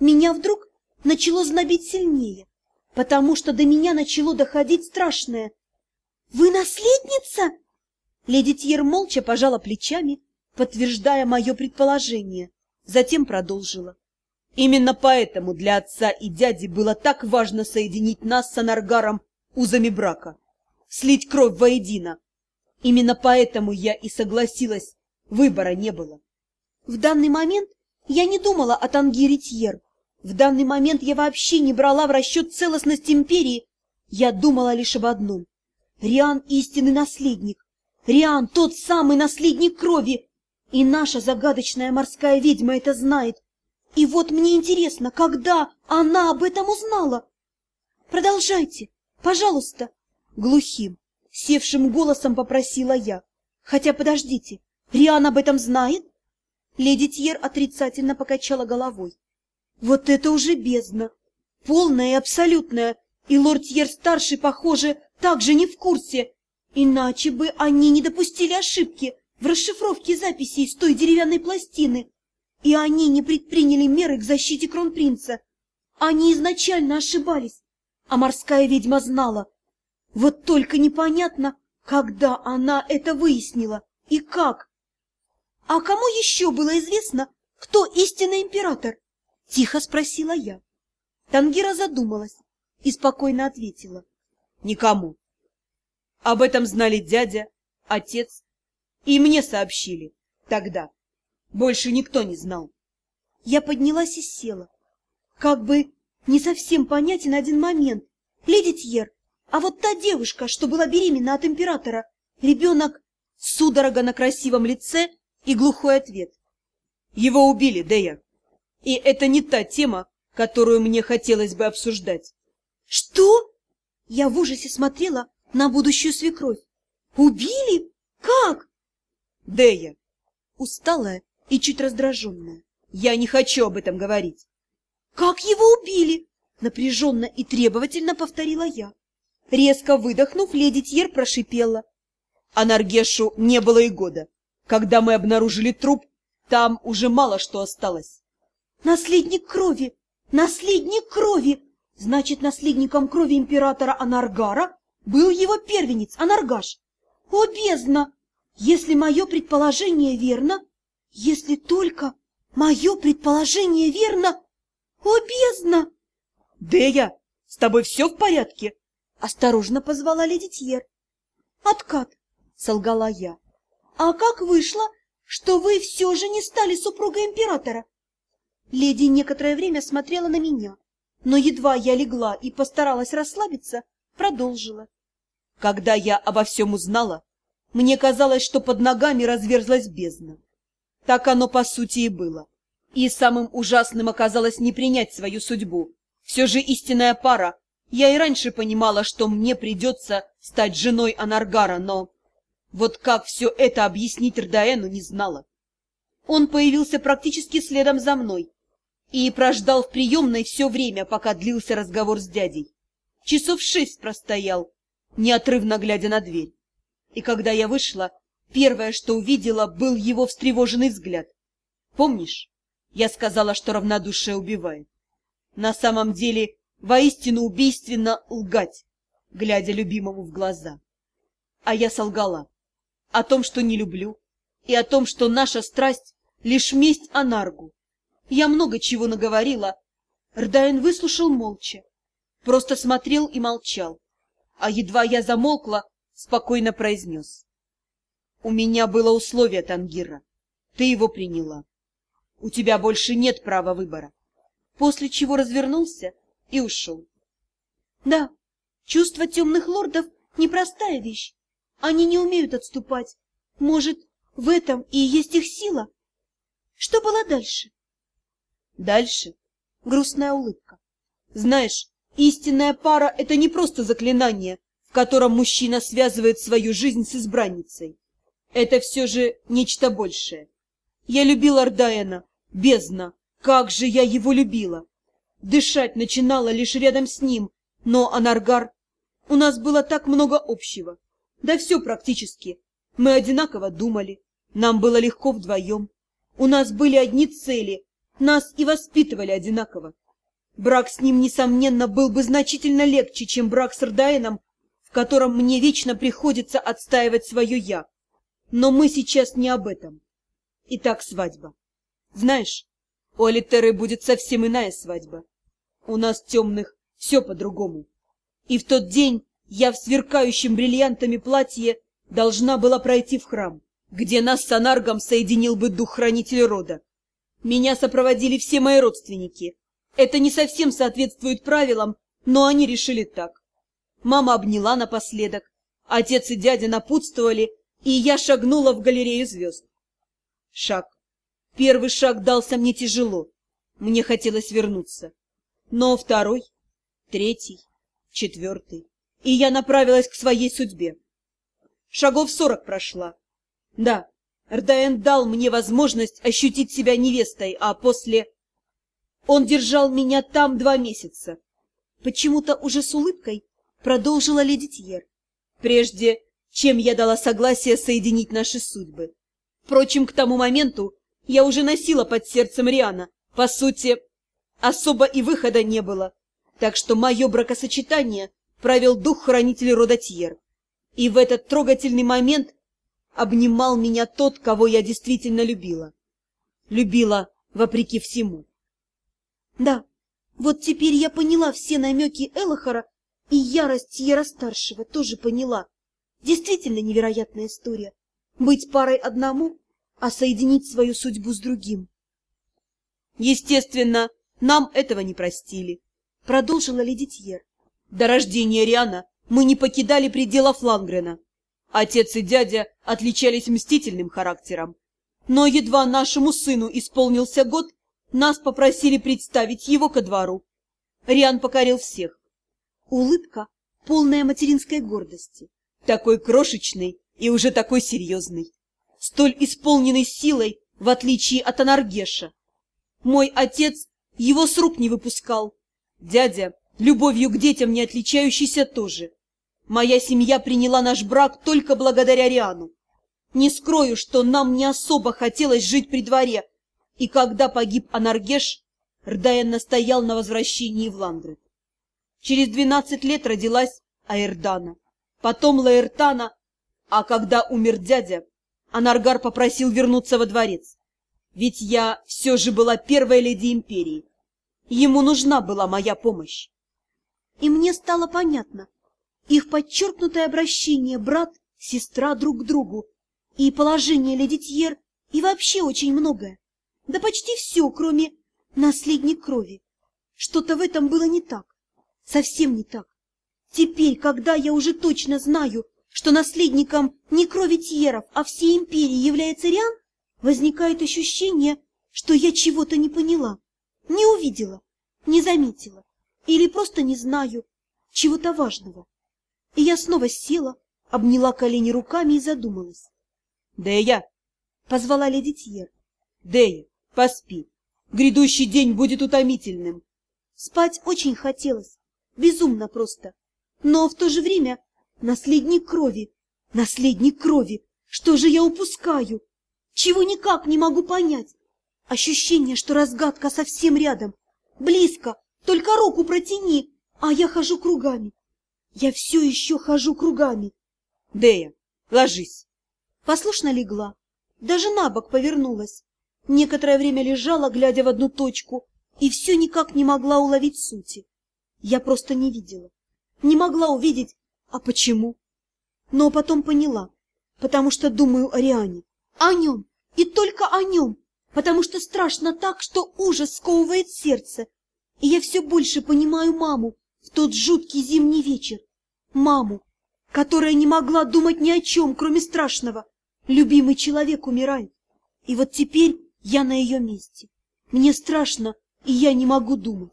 меня вдруг начало знобить сильнее, потому что до меня начало доходить страшное. «Вы наследница?» Леди Тьер молча пожала плечами, подтверждая мое предположение, затем продолжила. Именно поэтому для отца и дяди было так важно соединить нас с Анаргаром узами брака, слить кровь воедино. Именно поэтому я и согласилась, выбора не было. В данный момент я не думала о Тангире Тьер. В данный момент я вообще не брала в расчет целостность империи. Я думала лишь об одном. Риан — истинный наследник. Риан — тот самый наследник крови. И наша загадочная морская ведьма это знает. И вот мне интересно, когда она об этом узнала? Продолжайте, пожалуйста. Глухим, севшим голосом попросила я. Хотя подождите, Риан об этом знает? Леди Тьер отрицательно покачала головой. Вот это уже бездна! Полная и абсолютная! И лорд Тьер-старший, похоже, также не в курсе. Иначе бы они не допустили ошибки в расшифровке записей с той деревянной пластины. И они не предприняли меры к защите кронпринца. Они изначально ошибались, а морская ведьма знала. Вот только непонятно, когда она это выяснила и как. А кому еще было известно, кто истинный император? Тихо спросила я. Тангира задумалась и спокойно ответила. Никому. Об этом знали дядя, отец, и мне сообщили тогда. Больше никто не знал. Я поднялась и села. Как бы не совсем понятен один момент. Леди Тьер, а вот та девушка, что была беременна от императора, ребенок, судорога на красивом лице и глухой ответ. Его убили, Дея. И это не та тема, которую мне хотелось бы обсуждать. Что? Я в ужасе смотрела на будущую свекровь. Убили? Как? Дея, усталая и чуть раздраженная. Я не хочу об этом говорить. Как его убили? Напряженно и требовательно повторила я. Резко выдохнув, леди Тьер прошипела. А Наргешу не было и года. Когда мы обнаружили труп, там уже мало что осталось. Наследник крови! Наследник крови! Значит, наследником крови императора Анаргара был его первенец Анаргаш. О, бездна! Если мое предположение верно, если только мое предположение верно, о, бездна! Дея, с тобой все в порядке? Осторожно позвала леди Тьер. Откат, солгала я. А как вышло, что вы все же не стали супругой императора? Леди некоторое время смотрела на меня, но едва я легла и постаралась расслабиться, продолжила. Когда я обо всем узнала, мне казалось, что под ногами разверзлась бездна. Так оно по сути и было. И самым ужасным оказалось не принять свою судьбу. Все же истинная пара. Я и раньше понимала, что мне придется стать женой Анаргара, но... Вот как все это объяснить Рдаэну не знала. Он появился практически следом за мной и прождал в приемной все время, пока длился разговор с дядей. Часов шесть простоял, неотрывно глядя на дверь. И когда я вышла, первое, что увидела, был его встревоженный взгляд. Помнишь, я сказала, что равнодушие убивает? На самом деле, воистину убийственно лгать, глядя любимому в глаза. А я солгала о том, что не люблю, и о том, что наша страсть — лишь месть Анаргу. Я много чего наговорила. Рдаин выслушал молча, просто смотрел и молчал, а едва я замолкла, спокойно произнес. У меня было условие, Тангира. Ты его приняла. У тебя больше нет права выбора. После чего развернулся и ушел. Да, чувство темных лордов — непростая вещь. Они не умеют отступать. Может, в этом и есть их сила? Что было дальше? Дальше грустная улыбка. Знаешь, истинная пара — это не просто заклинание, в котором мужчина связывает свою жизнь с избранницей. Это все же нечто большее. Я любила Ардаэна, бездна, как же я его любила! Дышать начинала лишь рядом с ним, но Анаргар... У нас было так много общего. Да все практически. Мы одинаково думали. Нам было легко вдвоем. У нас были одни цели, Нас и воспитывали одинаково. Брак с ним, несомненно, был бы значительно легче, чем брак с Рдаином, в котором мне вечно приходится отстаивать свое «я». Но мы сейчас не об этом. Итак, свадьба. Знаешь, у Алитеры будет совсем иная свадьба. У нас темных все по-другому. И в тот день я в сверкающем бриллиантами платье должна была пройти в храм, где нас с Анаргом соединил бы дух-хранитель рода. Меня сопроводили все мои родственники. Это не совсем соответствует правилам, но они решили так. Мама обняла напоследок, отец и дядя напутствовали, и я шагнула в галерею звезд. Шаг. Первый шаг дался мне тяжело. Мне хотелось вернуться. Но второй, третий, четвертый. И я направилась к своей судьбе. Шагов сорок прошла. Да, Рдаэн дал мне возможность ощутить себя невестой, а после... Он держал меня там два месяца. Почему-то уже с улыбкой продолжила леди Тьер, прежде чем я дала согласие соединить наши судьбы. Впрочем, к тому моменту я уже носила под сердцем Риана. По сути, особо и выхода не было. Так что мое бракосочетание провел дух-хранитель рода Тьер. И в этот трогательный момент обнимал меня тот, кого я действительно любила. Любила вопреки всему. Да, вот теперь я поняла все намеки Элохора, и ярость Яра-старшего тоже поняла. Действительно невероятная история. Быть парой одному, а соединить свою судьбу с другим. Естественно, нам этого не простили, продолжила леди Тьер. До рождения Риана мы не покидали пределов Лангрена. Отец и дядя отличались мстительным характером. Но едва нашему сыну исполнился год, нас попросили представить его ко двору. Риан покорил всех. Улыбка, полная материнской гордости. Такой крошечный и уже такой серьезный. Столь исполненный силой, в отличие от Анаргеша. Мой отец его с рук не выпускал. Дядя, любовью к детям не отличающийся тоже. Моя семья приняла наш брак только благодаря Риану. Не скрою, что нам не особо хотелось жить при дворе, и когда погиб Анаргеш, Рдаен настоял на возвращении в Ландрет. Через двенадцать лет родилась Аэрдана, потом Лаэртана, а когда умер дядя, Анаргар попросил вернуться во дворец. Ведь я все же была первой леди империи. Ему нужна была моя помощь. И мне стало понятно, их подчеркнутое обращение брат, сестра друг к другу, и положение леди Тьер, и вообще очень многое. Да почти все, кроме наследник крови. Что-то в этом было не так. Совсем не так. Теперь, когда я уже точно знаю, что наследником не крови Тьеров, а всей империи является Риан, возникает ощущение, что я чего-то не поняла, не увидела, не заметила или просто не знаю чего-то важного. И я снова села, обняла колени руками и задумалась. — Дея! — позвала леди Тьер. — Дея, поспи. Грядущий день будет утомительным. Спать очень хотелось, безумно просто. Но в то же время наследник крови, наследник крови, что же я упускаю? Чего никак не могу понять? Ощущение, что разгадка совсем рядом, близко, только руку протяни, а я хожу кругами. Я все еще хожу кругами. Дея, ложись. Послушно легла, даже на бок повернулась. Некоторое время лежала, глядя в одну точку, и все никак не могла уловить сути. Я просто не видела. Не могла увидеть, а почему? Но потом поняла, потому что думаю о Риане, о нем, и только о нем, потому что страшно так, что ужас сковывает сердце. И я все больше понимаю маму, в тот жуткий зимний вечер. Маму, которая не могла думать ни о чем, кроме страшного. Любимый человек умирает. И вот теперь я на ее месте. Мне страшно, и я не могу думать.